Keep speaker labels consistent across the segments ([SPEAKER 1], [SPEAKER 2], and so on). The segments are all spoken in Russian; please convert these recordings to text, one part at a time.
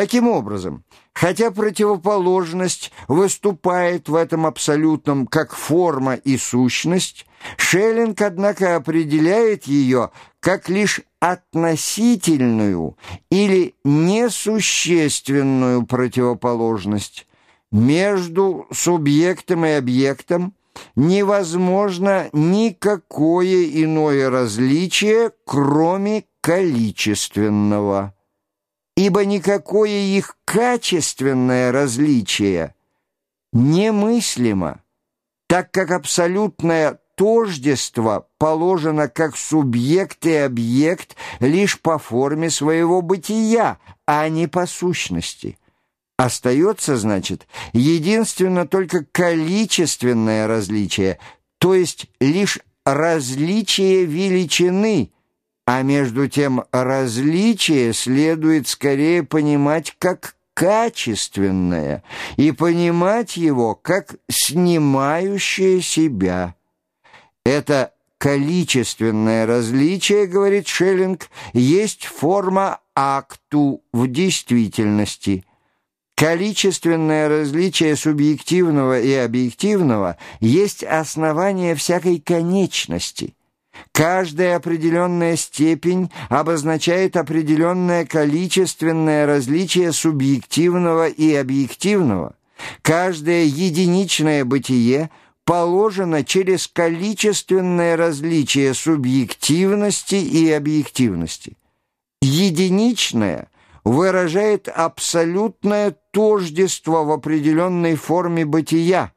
[SPEAKER 1] Таким образом, хотя противоположность выступает в этом абсолютном как форма и сущность, Шеллинг, однако, определяет ее как лишь относительную или несущественную противоположность. Между субъектом и объектом невозможно никакое иное различие, кроме количественного ибо никакое их качественное различие немыслимо, так как абсолютное тождество положено как субъект и объект лишь по форме своего бытия, а не по сущности. Остается, значит, единственно только количественное различие, то есть лишь различие величины – а между тем различие следует скорее понимать как качественное и понимать его как снимающее себя. Это количественное различие, говорит Шеллинг, есть форма акту в действительности. Количественное различие субъективного и объективного есть основание всякой конечности – Каждая определенная степень обозначает определенное количественное различие субъективного и объективного. Каждое единичное бытие положено через количественное различие субъективности и объективности. Единичное выражает абсолютное тождество в определенной форме бытия,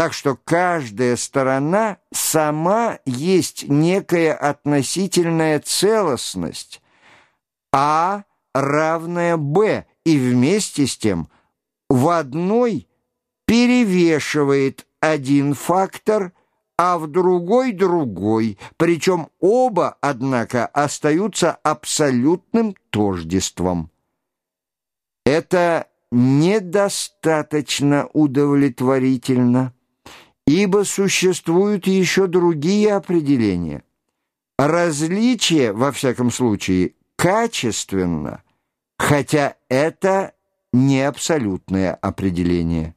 [SPEAKER 1] так что каждая сторона сама есть некая относительная целостность, А равная Б, и вместе с тем в одной перевешивает один фактор, а в другой другой, причем оба, однако, остаются абсолютным тождеством. Это недостаточно удовлетворительно ибо существуют еще другие определения. Различие, во всяком случае, качественно, хотя это не абсолютное определение.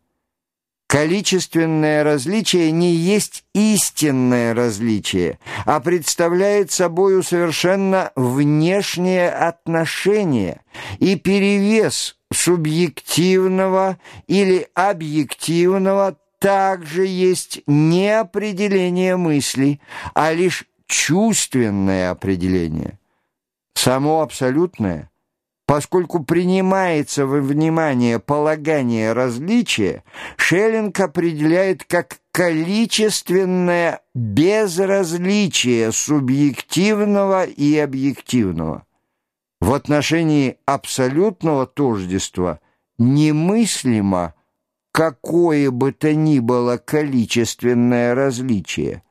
[SPEAKER 1] Количественное различие не есть истинное различие, а представляет собою совершенно внешнее отношение и перевес субъективного или объективного также есть не определение мысли, а лишь чувственное определение. Само абсолютное, поскольку принимается во внимание полагание различия, Шеллинг определяет как количественное безразличие субъективного и объективного. В отношении абсолютного тождества немыслимо – какое бы то ни было количественное различие.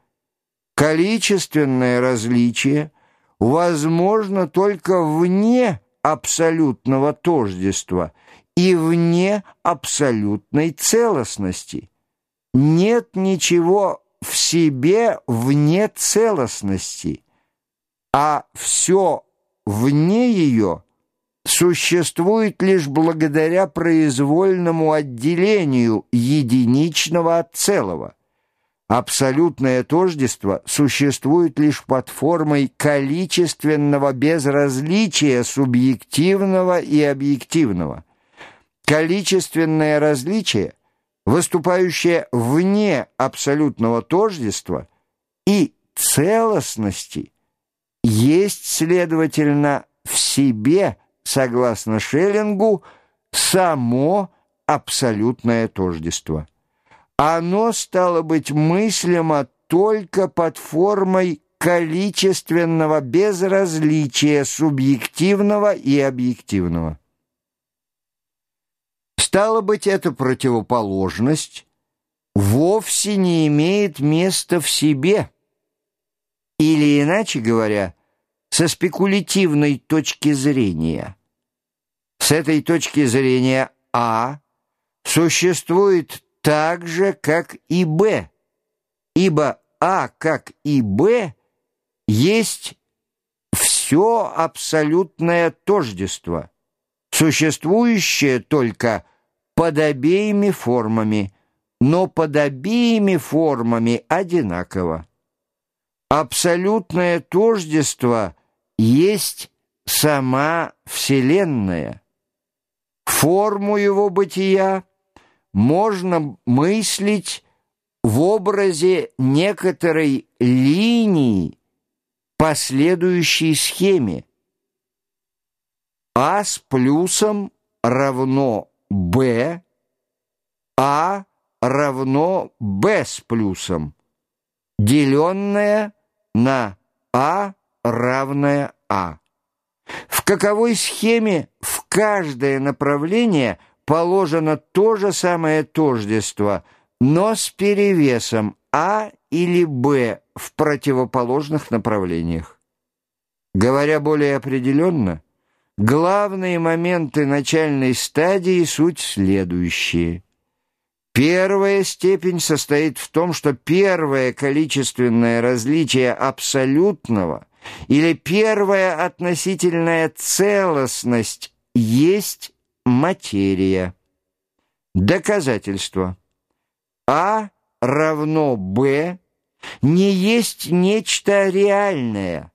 [SPEAKER 1] Количественное различие возможно только вне абсолютного тождества и вне абсолютной целостности. Нет ничего в себе вне целостности, а все вне ее – существует лишь благодаря произвольному отделению единичного от целого. Абсолютное тождество существует лишь под формой количественного безразличия субъективного и объективного. Количественное различие, выступающее вне абсолютного тождества и целостности, есть, следовательно, в себе – согласно Шеллингу, само абсолютное тождество. Оно стало быть мыслимо только под формой количественного безразличия субъективного и объективного. Стало быть, эта противоположность вовсе не имеет места в себе, или, иначе говоря, со спекулятивной точки зрения. С этой точки зрения А существует так же, как и Б, ибо А, как и Б, есть все абсолютное тождество, существующее только под обеими формами, но под обеими формами одинаково. Абсолютное тождество есть сама Вселенная. Форму его бытия можно мыслить в образе некоторой линии, последующей схеме. А с плюсом равно Б, А равно Б с плюсом, деленное на А равное А. В каковой схеме в каждое направление положено то же самое тождество, но с перевесом А или Б в противоположных направлениях. Говоря более определенно, главные моменты начальной стадии суть следующие. Первая степень состоит в том, что первое количественное различие абсолютного или первая относительная целостность есть материя. Доказательство. А равно Б не есть нечто реальное,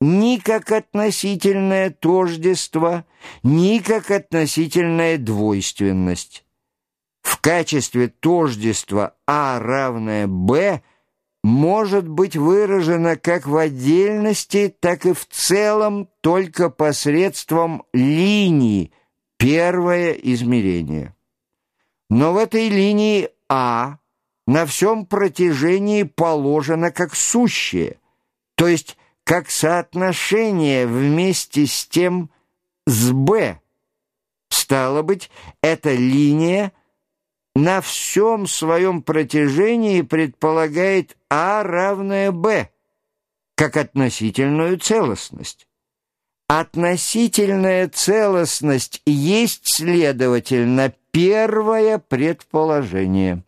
[SPEAKER 1] ни как относительное тождество, ни как относительная двойственность. В качестве тождества А равное Б может быть выражено как в отдельности, так и в целом только посредством линии, первое измерение. Но в этой линии А на всем протяжении положено как сущее, то есть как соотношение вместе с тем с Б. Стало быть, эта линия на всем своем протяжении предполагает А равное Б, как относительную целостность. Относительная целостность есть, следовательно, первое предположение.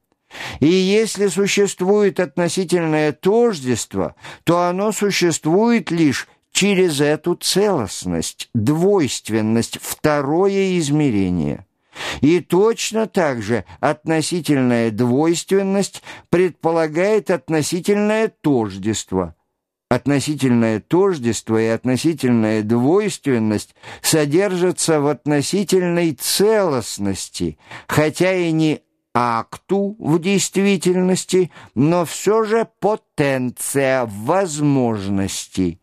[SPEAKER 1] И если существует относительное тождество, то оно существует лишь через эту целостность, двойственность, второе измерение. И точно так же относительная двойственность предполагает относительное тождество. Относительное тождество и относительная двойственность содержатся в относительной целостности, хотя и не акту в действительности, но все же потенция возможности.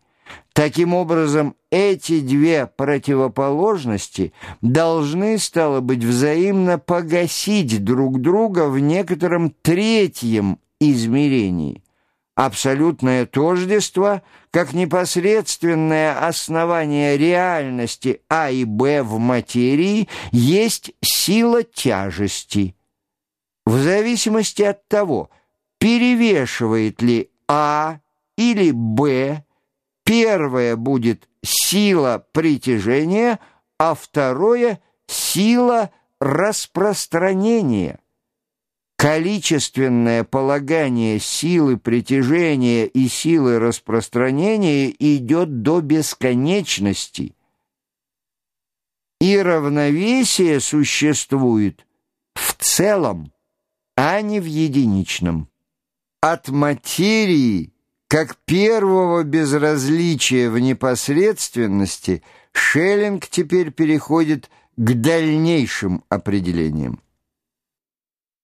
[SPEAKER 1] Таким образом, эти две противоположности должны, стало быть, взаимно погасить друг друга в некотором третьем измерении. Абсолютное тождество, как непосредственное основание реальности А и Б в материи, есть сила тяжести – в зависимости от того, перевешивает ли А или Б, первое будет сила притяжения, а второе — сила распространения. Количественное полагание силы притяжения и силы распространения идет до бесконечности. И равновесие существует в целом а не в единичном. От материи, как первого безразличия в непосредственности, Шеллинг теперь переходит к дальнейшим определениям.